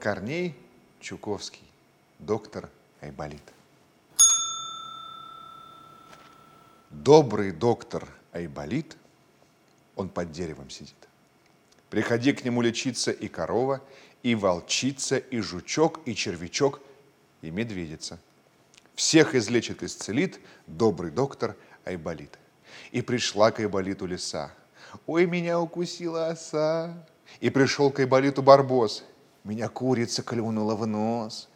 Корней Чуковский, доктор Айболит. Добрый доктор Айболит, он под деревом сидит. Приходи к нему лечиться и корова, и волчица, и жучок, и червячок, и медведица. Всех излечит, исцелит добрый доктор Айболит. И пришла к Айболиту лиса. Ой, меня укусила оса. И пришел к Айболиту барбос. Меня курица клюнула в нос.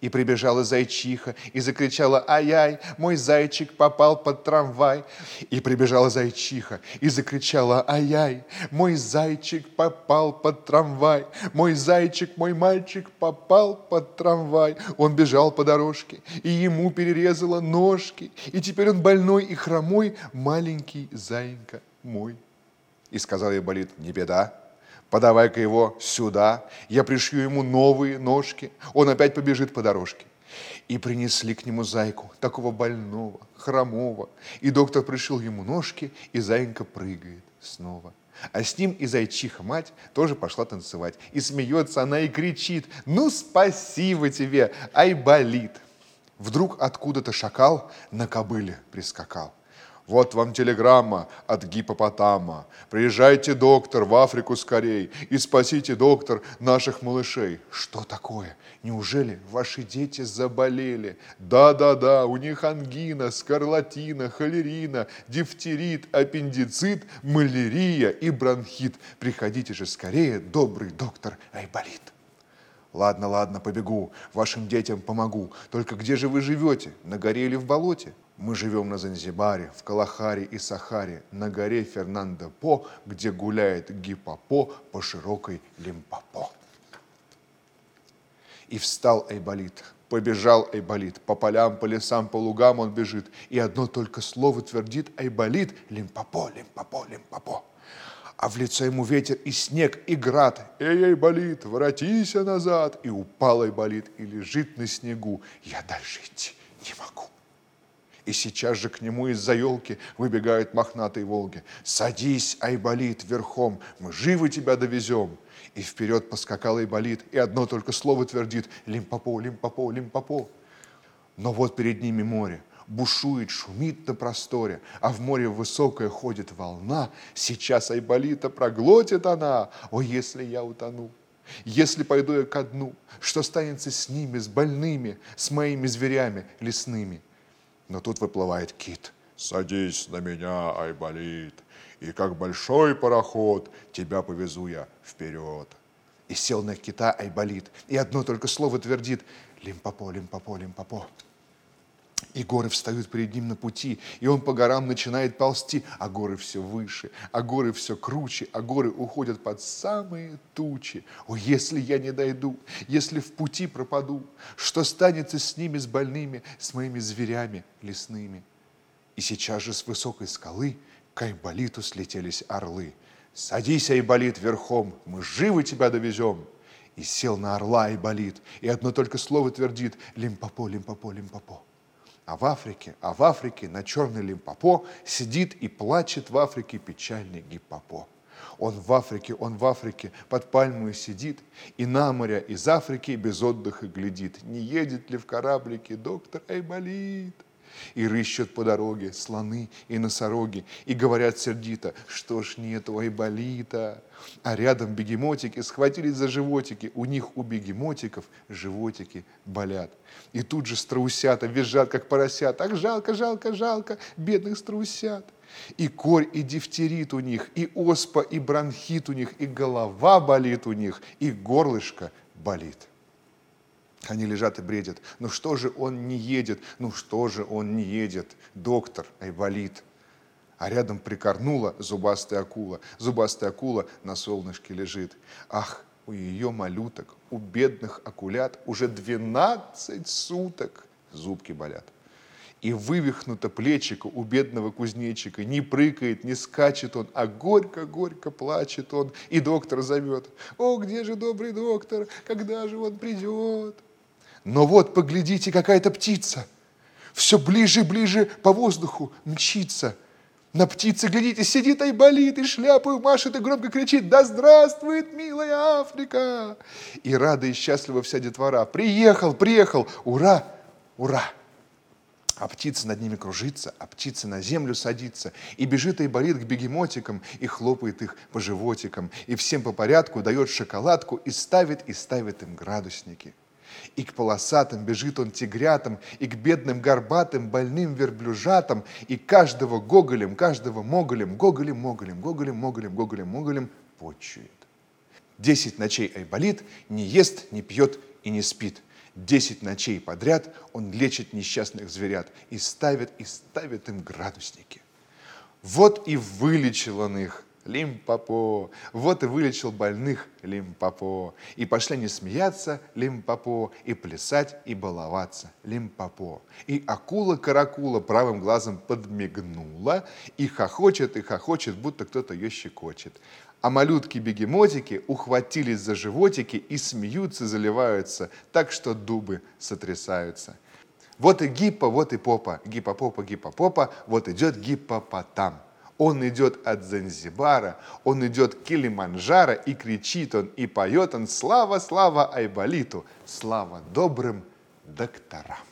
И прибежала зайчиха и закричала «Ай-яй, мой зайчик попал под трамвай!» И прибежала зайчиха и закричала «Ай-яй, мой зайчик попал под трамвай! Мой зайчик, мой мальчик попал под трамвай!» Он бежал по дорожке, и ему перерезала ножки, и теперь он больной и хромой, маленький зайка мой. И сказал ей болит «Не беда, подавай-ка его сюда, я пришью ему новые ножки, он опять побежит по дорожке. И принесли к нему зайку, такого больного, хромого. И доктор пришил ему ножки, и зайка прыгает снова. А с ним и зайчиха мать тоже пошла танцевать. И смеется она и кричит, ну спасибо тебе, ай болит. Вдруг откуда-то шакал на кобыле прискакал. Вот вам телеграмма от гипопотама. Приезжайте, доктор, в Африку скорей и спасите, доктор, наших малышей. Что такое? Неужели ваши дети заболели? Да-да-да, у них ангина, скарлатина, холерина, дифтерит, аппендицит, малярия и бронхит. Приходите же скорее, добрый доктор Айболит. Ладно, ладно, побегу, вашим детям помогу. Только где же вы живете, на горе или в болоте? Мы живем на Занзибаре, в Калахаре и Сахаре, на горе Фернандо-По, где гуляет гипопо по широкой Лимпопо. И встал Айболит, побежал Айболит, по полям, по лесам, по лугам он бежит, и одно только слово твердит Айболит, Лимпопо, Лимпопо, Лимпопо. А в лицо ему ветер и снег, и град. Эй, Айболит, воротись назад. И упал Айболит, и лежит на снегу. Я дальше идти не могу и сейчас же к нему из-за елки выбегают мохнатые волги. «Садись, Айболит, верхом, мы живы тебя довезем!» И вперед поскакал Айболит, и одно только слово твердит «Лимпопо, лимпопо, лимпопо!» Но вот перед ними море, бушует, шумит на просторе, а в море высокая ходит волна, сейчас Айболита проглотит она, о, если я утону! Если пойду я ко дну, что станется с ними, с больными, с моими зверями лесными? Но тут выплывает кит. «Садись на меня, Айболит, и как большой пароход тебя повезу я вперед». И сел на кита Айболит, и одно только слово твердит «Лимпопо, лимпопо, лимпопо». И горы встают перед ним на пути, и он по горам начинает ползти, а горы все выше, а горы все круче, а горы уходят под самые тучи. О, если я не дойду, если в пути пропаду, что станется с ними, с больными, с моими зверями лесными? И сейчас же с высокой скалы к Айболиту слетелись орлы. «Садись, Айболит, верхом, мы живы тебя довезем!» И сел на орла Айболит, и одно только слово твердит «Лимпопо, лимпопо, лимпопо». А в Африке, а в Африке на черный лимпопо сидит и плачет в Африке печальный гиппопо. Он в Африке, он в Африке, под пальмой сидит, и на море из Африки без отдыха глядит. Не едет ли в кораблике доктор Айболит? И рыщут по дороге слоны и носороги, и говорят сердито, что ж нету айболита. А рядом бегемотики схватились за животики, у них у бегемотиков животики болят. И тут же страусята визжат, как поросят. Так жалко, жалко, жалко бедных страусят. И корь, и дифтерит у них, и оспа, и бронхит у них, и голова болит у них, и горлышко болит. Они лежат и бредят. Ну что же он не едет? Ну что же он не едет? Доктор Айболит. А рядом прикорнула зубастая акула. Зубастая акула на солнышке лежит. Ах, у ее малюток, у бедных акулят уже 12 суток зубки болят. И вывихнуто плечико у бедного кузнечика. Не прыгает, не скачет он, а горько-горько плачет он. И доктор зовет. О, где же добрый доктор? Когда же он придет? Но вот, поглядите, какая-то птица все ближе и ближе по воздуху мчится. На птице, глядите, сидит Айболит и шляпу машет и громко кричит «Да здравствует, милая Африка!» И рада и счастлива вся детвора. Приехал, приехал, ура, ура! А птица над ними кружится, а птица на землю садится, и бежит Айболит к бегемотикам, и хлопает их по животикам, и всем по порядку дает шоколадку, и ставит, и ставит им градусники. И к полосатым бежит он тигрятам, и к бедным горбатым больным верблюжатам, и каждого гоголем, каждого моголем, гоголем, моголем, гоголем, моголем, гоголем, моголем почует. Десять ночей Айболит не ест, не пьет и не спит. Десять ночей подряд он лечит несчастных зверят и ставит, и ставит им градусники. Вот и вылечил он их, Лимпопо. Вот и вылечил больных Лимпопо. И пошли они смеяться Лимпопо, и плясать, и баловаться Лимпопо. И акула-каракула правым глазом подмигнула, и хохочет, и хохочет, будто кто-то ее щекочет. А малютки-бегемотики ухватились за животики и смеются, заливаются, так что дубы сотрясаются. Вот и гиппо, вот и попа, гиппопопа, гиппопопа, вот идет гиппопотам. Он идет от Занзибара, он идет к Килиманджаро, и кричит он, и поет он «Слава, слава Айболиту! Слава добрым докторам!»